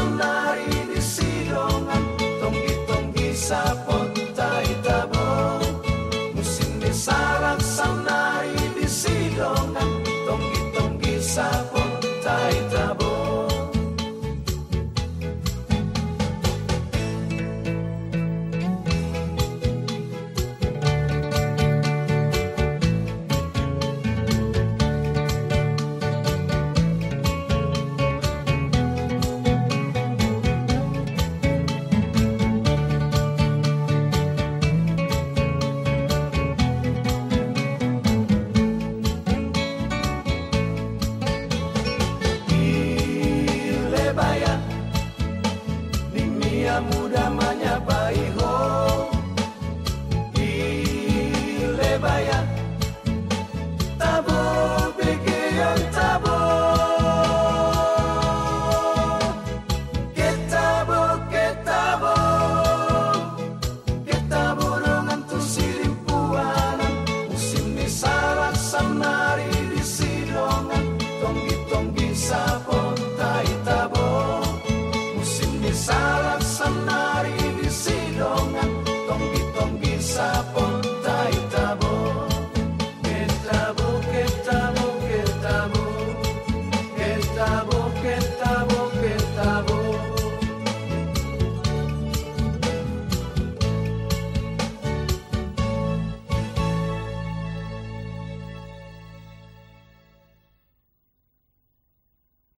somebody. mudah menyapa ho di